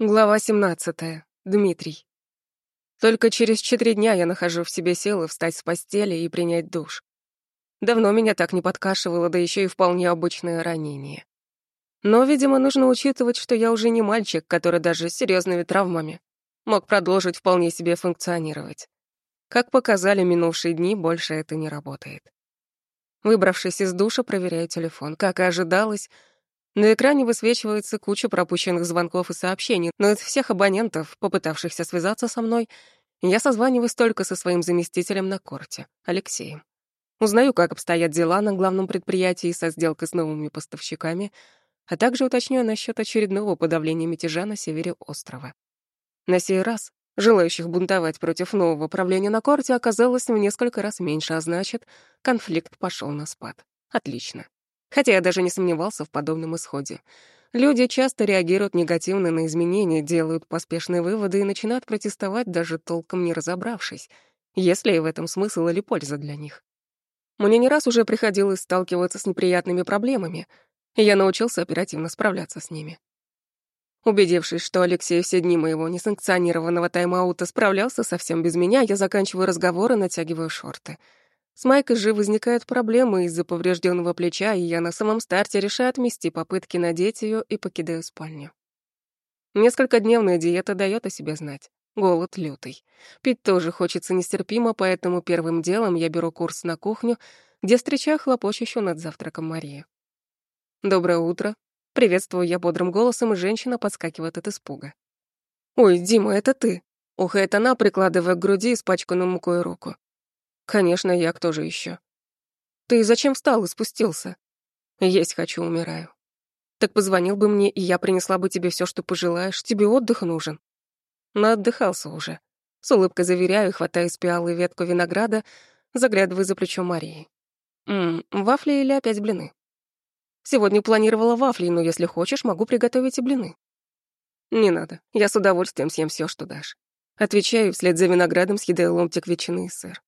Глава 17. Дмитрий. Только через четыре дня я нахожу в себе силы встать с постели и принять душ. Давно меня так не подкашивало, да еще и вполне обычное ранение. Но, видимо, нужно учитывать, что я уже не мальчик, который даже с серьезными травмами мог продолжить вполне себе функционировать. Как показали минувшие дни, больше это не работает. Выбравшись из душа, проверяю телефон. Как и ожидалось, на экране высвечивается куча пропущенных звонков и сообщений, но из всех абонентов, попытавшихся связаться со мной, я созваниваюсь только со своим заместителем на корте, Алексеем. Узнаю, как обстоят дела на главном предприятии со сделкой с новыми поставщиками, а также уточняю насчет очередного подавления мятежа на севере острова. На сей раз желающих бунтовать против нового правления на корте оказалось в несколько раз меньше, а значит, конфликт пошел на спад. Отлично. Хотя я даже не сомневался в подобном исходе. Люди часто реагируют негативно на изменения, делают поспешные выводы и начинают протестовать, даже толком не разобравшись, есть ли в этом смысл или польза для них. Мне не раз уже приходилось сталкиваться с неприятными проблемами, и я научился оперативно справляться с ними. Убедившись, что Алексей все дни моего несанкционированного тайм-аута справлялся совсем без меня, я заканчиваю разговор и натягиваю шорты — с Майкой же возникают проблемы из-за поврежденного плеча, и я на самом старте решаю отмести попытки надеть ее и покидаю спальню. Несколько дневная диета дает о себе знать. Голод лютый. Пить тоже хочется нестерпимо, поэтому первым делом я беру курс на кухню, где встречаю хлопочущую над завтраком Марию. «Доброе утро». Приветствую я бодрым голосом, и женщина подскакивает от испуга. «Ой, Дима, это ты!» Ухает она, прикладывая к груди испачканную мукой руку. Конечно, я кто же еще? Ты зачем встал и спустился? Есть хочу, умираю. Так позвонил бы мне, и я принесла бы тебе все, что пожелаешь. Тебе отдых нужен. Наотдыхался уже. С улыбкой заверяю, хватаю с пиалы ветку винограда, заглядываю за плечо Марии. Ммм, вафли или опять блины? Сегодня планировала вафли, но если хочешь, могу приготовить и блины. Не надо, я с удовольствием съем все, что дашь. Отвечаю, вслед за виноградом съедаю ломтик ветчины и сыр.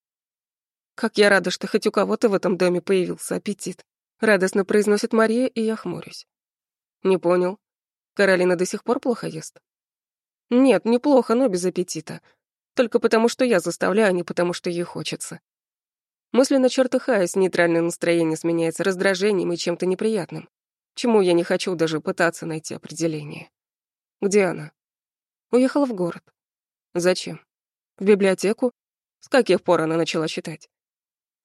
Как я рада, что хоть у кого-то в этом доме появился аппетит. Радостно произносит Мария, и я хмурюсь. Не понял. Каролина до сих пор плохо ест? Нет, неплохо, но без аппетита. Только потому, что я заставляю, а не потому, что ей хочется. Мысленно чертыхаясь, нейтральное настроение сменяется раздражением и чем-то неприятным, чему я не хочу даже пытаться найти определение. Где она? Уехала в город. Зачем? В библиотеку? С каких пор она начала читать?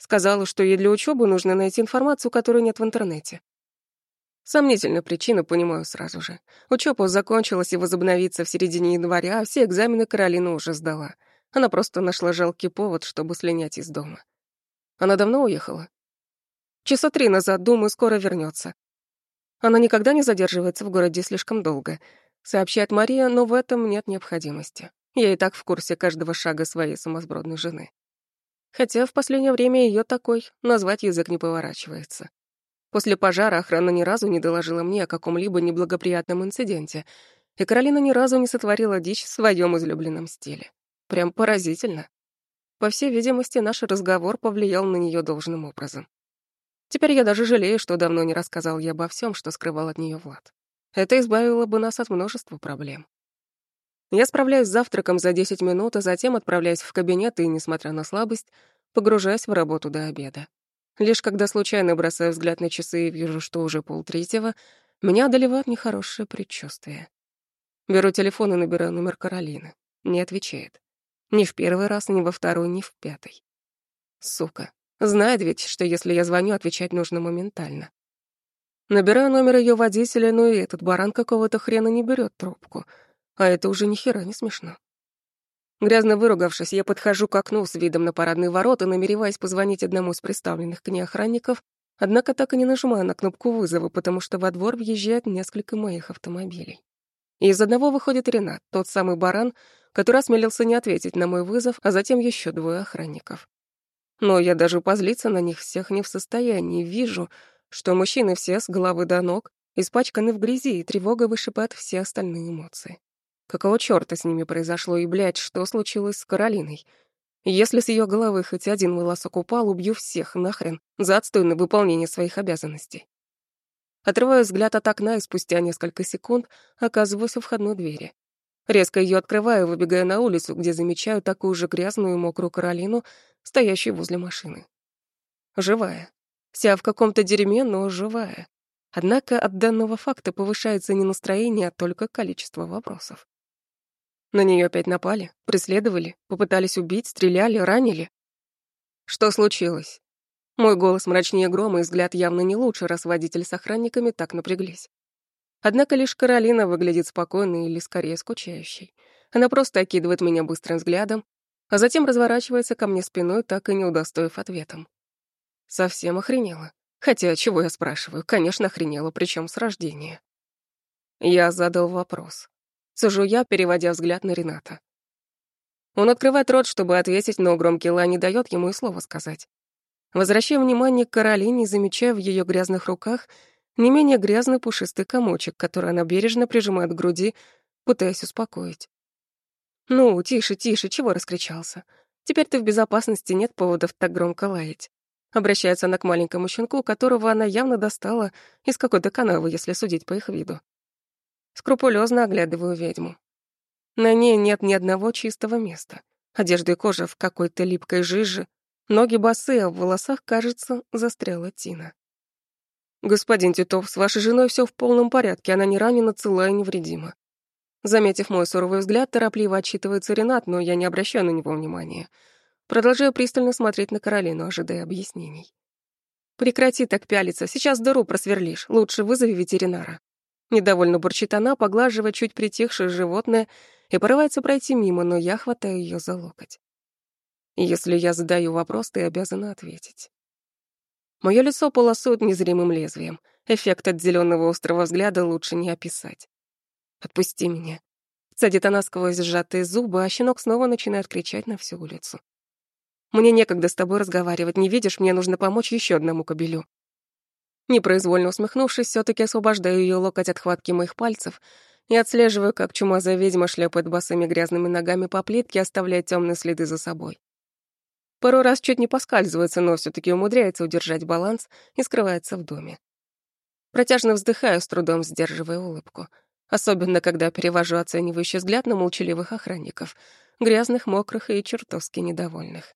Сказала, что ей для учебы нужно найти информацию, которой нет в интернете. Сомнительная причина, понимаю сразу же. Учеба закончилась и возобновится в середине января, а все экзамены Каролина уже сдала. Она просто нашла жалкий повод, чтобы слинять из дома. Она давно уехала? Часа три назад, думаю, скоро вернется. Она никогда не задерживается в городе слишком долго, сообщает Мария, но в этом нет необходимости. Я и так в курсе каждого шага своей сумасбродной жены. Хотя в последнее время ее такой назвать язык не поворачивается. После пожара охрана ни разу не доложила мне о каком-либо неблагоприятном инциденте, и Каролина ни разу не сотворила дичь в своем излюбленном стиле. Прям поразительно. По всей видимости, наш разговор повлиял на нее должным образом. Теперь я даже жалею, что давно не рассказал ей обо всем, что скрывал от нее Влад. Это избавило бы нас от множества проблем. Я справляюсь с завтраком за 10 минут, а затем отправляюсь в кабинет и, несмотря на слабость, погружаюсь в работу до обеда. Лишь когда случайно бросаю взгляд на часы и вижу, что уже полтретьего, меня одолевает нехорошее предчувствие. Беру телефон и набираю номер Каролины. Не отвечает. Ни в первый раз, ни во второй, ни в пятый. Сука. Знает ведь, что если я звоню, отвечать нужно моментально. Набираю номер ее водителя, но и этот баран какого-то хрена не берет трубку — а это уже ни хера не смешно. Грязно выругавшись, я подхожу к окну с видом на парадные ворота, намереваясь позвонить одному из представленных к ней охранников, однако так и не нажимаю на кнопку вызова, потому что во двор въезжает несколько моих автомобилей. И из одного выходит Ренат, тот самый баран, который осмелился не ответить на мой вызов, а затем еще двое охранников. Но я даже позлиться на них всех не в состоянии, вижу, что мужчины все с головы до ног испачканы в грязи, и тревога вышибает все остальные эмоции. Какого чёрта с ними произошло и, блядь, что случилось с Каролиной? Если с её головы хоть один волосок упал, убью всех нахрен за отстойное выполнение своих обязанностей. Отрываю взгляд от окна и спустя несколько секунд оказываюсь у входной двери. Резко ее открываю, выбегая на улицу, где замечаю такую же грязную и мокрую Каролину, стоящую возле машины. Живая. Вся в каком-то дерьме, но живая. Однако от данного факта повышается не настроение, а только количество вопросов. На нее опять напали, преследовали, попытались убить, стреляли, ранили. Что случилось? Мой голос мрачнее грома и взгляд явно не лучше, раз водитель с охранниками так напряглись. Однако лишь Каролина выглядит спокойной или скорее скучающей. Она просто окидывает меня быстрым взглядом, а затем разворачивается ко мне спиной, так и не удостоив ответом. Совсем охренела. Хотя, чего я спрашиваю? Конечно, охренела, причем с рождения. Я задал вопрос. Сужу я, переводя взгляд на Рената. Он открывает рот, чтобы ответить, но громкий ла не дает ему и слова сказать. Возвращая внимание к Каролине, замечая в ее грязных руках не менее грязный пушистый комочек, который она бережно прижимает к груди, пытаясь успокоить. «Ну, тише, тише, чего раскричался? Теперь ты в безопасности, нет поводов так громко лаять». Обращается она к маленькому щенку, которого она явно достала из какой-то канавы, если судить по их виду. Скрупулезно оглядываю ведьму. На ней нет ни одного чистого места. Одежда и кожа в какой-то липкой жиже, ноги босые, а в волосах, кажется, застряла тина. «Господин Титов, с вашей женой все в полном порядке, она не ранена, целая и невредима». Заметив мой суровый взгляд, торопливо отчитывается Ренат, но я не обращаю на него внимания — Продолжаю пристально смотреть на Каролину, ожидая объяснений. «Прекрати так пялиться, сейчас дыру просверлишь, лучше вызови ветеринара». Недовольно бурчит она, поглаживая чуть притихшее животное и порывается пройти мимо, но я хватаю ее за локоть. Если я задаю вопрос, ты обязана ответить. Мое лицо полосует незримым лезвием. Эффект от зеленого острого взгляда лучше не описать. «Отпусти меня». Садит она сквозь сжатые зубы, а щенок снова начинает кричать на всю улицу. Мне некогда с тобой разговаривать, не видишь, мне нужно помочь еще одному кобелю». Непроизвольно усмехнувшись, все таки освобождаю ее локоть от хватки моих пальцев и отслеживаю, как чумазая ведьма шлепает босыми грязными ногами по плитке, оставляя темные следы за собой. Пару раз чуть не поскальзывается, но все таки умудряется удержать баланс и скрывается в доме. Протяжно вздыхаю, с трудом сдерживая улыбку. Особенно, когда перевожу оценивающий взгляд на молчаливых охранников, грязных, мокрых и чертовски недовольных.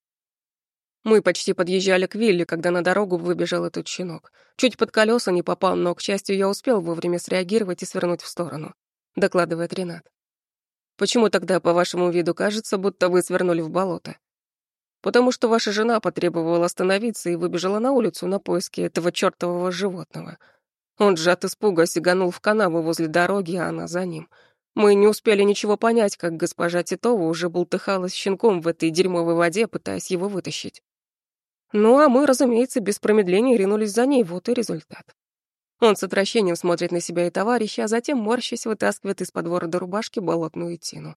Мы почти подъезжали к вилле, когда на дорогу выбежал этот щенок. Чуть под колеса не попал, но, к счастью, я успел вовремя среагировать и свернуть в сторону, докладывает Ренат. Почему тогда, по вашему виду, кажется, будто вы свернули в болото? Потому что ваша жена потребовала остановиться и выбежала на улицу на поиски этого чертового животного. Он же от испуга сиганул в канаву возле дороги, а она за ним. Мы не успели ничего понять, как госпожа Титова уже бултыхалась щенком в этой дерьмовой воде, пытаясь его вытащить. Ну, а мы, разумеется, без промедления ринулись за ней, вот и результат. Он с отвращением смотрит на себя и товарища, а затем, морщась, вытаскивает из-под ворота рубашки болотную тину.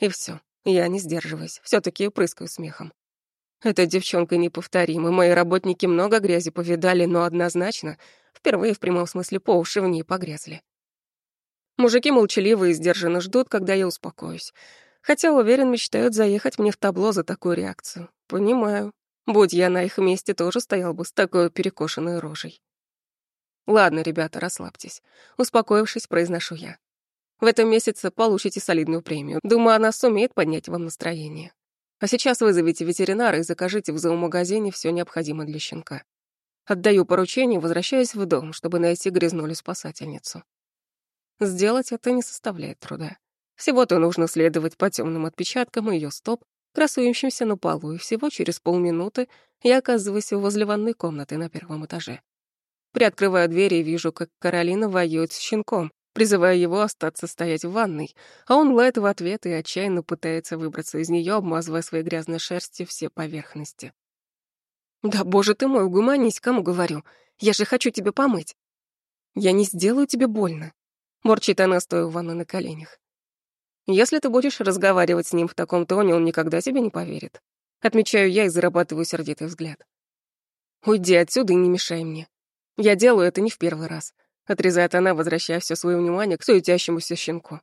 И все, я не сдерживаюсь, все таки прыскаю смехом. Эта девчонка неповторима, мои работники много грязи повидали, но однозначно впервые в прямом смысле по уши в ней погрязли. Мужики молчаливы и сдержанно ждут, когда я успокоюсь. Хотя, уверен, мечтают заехать мне в табло за такую реакцию. Понимаю, Будь я на их месте, тоже стоял бы с такой перекошенной рожей. Ладно, ребята, расслабьтесь. Успокоившись, произношу я. В этом месяце получите солидную премию. Думаю, она сумеет поднять вам настроение. А сейчас вызовите ветеринара и закажите в зоомагазине все необходимое для щенка. Отдаю поручение, возвращаясь в дом, чтобы найти грязнулю-спасательницу. Сделать это не составляет труда. Всего-то нужно следовать по темным отпечаткам ее стоп красующимся на полу, и всего через полминуты я оказываюсь возле ванной комнаты на первом этаже. Приоткрываю дверь и вижу, как Каролина воюет с щенком, призывая его остаться стоять в ванной, а он лает в ответ и отчаянно пытается выбраться из нее, обмазывая своей грязной шерстью все поверхности. «Да боже ты мой, угомонись, кому говорю. Я же хочу тебя помыть». «Я не сделаю тебе больно», — морчит она, стоя в ванной на коленях. Если ты будешь разговаривать с ним в таком тоне, он никогда тебе не поверит. Отмечаю я и зарабатываю сердитый взгляд. Уйди отсюда и не мешай мне. Я делаю это не в первый раз. Отрезает она, возвращая все свое внимание к суетящемуся щенку.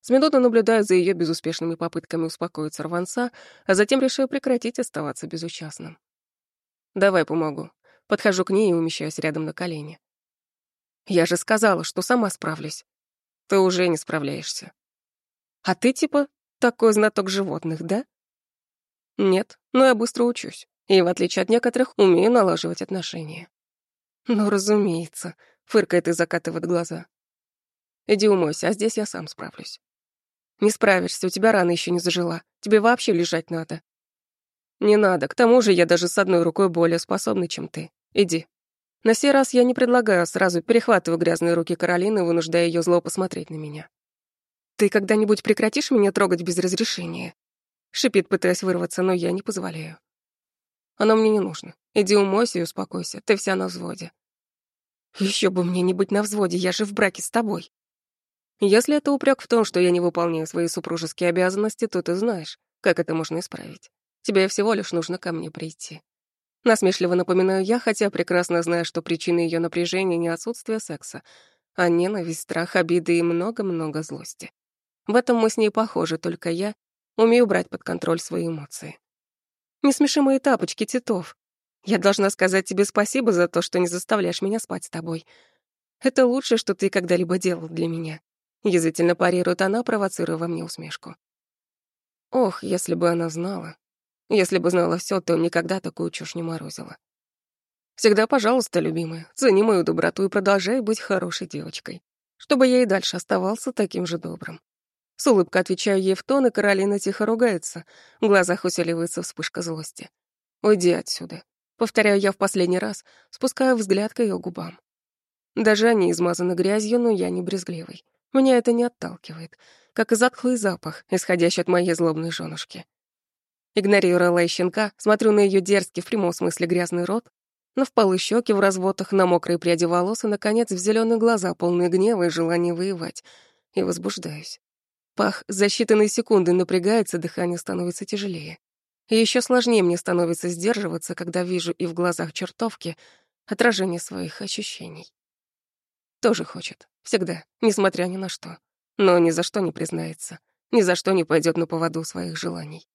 С минуты наблюдаю за ее безуспешными попытками успокоить рванца, а затем решаю прекратить оставаться безучастным. «Давай помогу». Подхожу к ней и умещаюсь рядом на колени. «Я же сказала, что сама справлюсь. Ты уже не справляешься. А ты типа такой знаток животных, да? Нет, но я быстро учусь. И, в отличие от некоторых, умею налаживать отношения. Ну, разумеется, фыркает и закатывает глаза. Иди умойся, а здесь я сам справлюсь. Не справишься, у тебя рана еще не зажила. Тебе вообще лежать надо. Не надо, к тому же я даже с одной рукой более способный, чем ты. Иди. На сей раз я не предлагаю, а сразу перехватываю грязные руки Каролины, вынуждая ее зло посмотреть на меня. «Ты когда-нибудь прекратишь меня трогать без разрешения?» Шипит, пытаясь вырваться, но я не позволяю. «Оно мне не нужно. Иди умойся и успокойся. Ты вся на взводе». Еще бы мне не быть на взводе, я же в браке с тобой. Если это упрек в том, что я не выполняю свои супружеские обязанности, то ты знаешь, как это можно исправить. Тебе всего лишь нужно ко мне прийти. Насмешливо напоминаю я, хотя прекрасно знаю, что причина ее напряжения не отсутствие секса, а ненависть, страх, обиды и много-много злости. В этом мы с ней похожи, только я умею брать под контроль свои эмоции. Не смеши мои тапочки, Титов. Я должна сказать тебе спасибо за то, что не заставляешь меня спать с тобой. Это лучшее, что ты когда-либо делал для меня. Язвительно парирует она, провоцируя во мне усмешку. Ох, если бы она знала. Если бы знала все, то никогда такую чушь не морозила. Всегда, пожалуйста, любимая, цени мою доброту и продолжай быть хорошей девочкой, чтобы я и дальше оставался таким же добрым. С улыбкой отвечаю ей в тон, и Каролина тихо ругается. В глазах усиливается вспышка злости. «Уйди отсюда». Повторяю я в последний раз, спускаю взгляд к ее губам. Даже они измазаны грязью, но я не брезгливый. Меня это не отталкивает, как и затхлый запах, исходящий от моей злобной женушки. Игнорируя лай щенка, смотрю на ее дерзкий в прямом смысле грязный рот, на впалые щеки в разводах, на мокрые пряди волос и, наконец, в зеленые глаза, полные гнева и желания воевать, и возбуждаюсь. Пах за считанные секунды напрягается, дыхание становится тяжелее. И еще сложнее мне становится сдерживаться, когда вижу и в глазах чертовки отражение своих ощущений. Тоже хочет. Всегда, несмотря ни на что. Но ни за что не признается. Ни за что не пойдет на поводу своих желаний.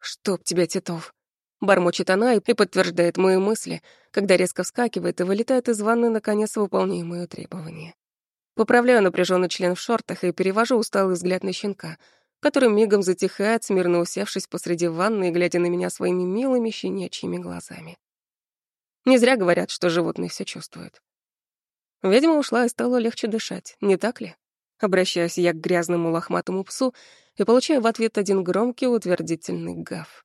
«Чтоб тебя, Титов!» Бормочет она и подтверждает мои мысли, когда резко вскакивает и вылетает из ванны, наконец, выполняя моё требование. Поправляю напряженный член в шортах и перевожу усталый взгляд на щенка, который мигом затихает, смирно усевшись посреди ванны и глядя на меня своими милыми щенячьими глазами. Не зря говорят, что животные все чувствуют. Ведьма ушла и стало легче дышать, не так ли? Обращаюсь я к грязному лохматому псу и получаю в ответ один громкий утвердительный гав.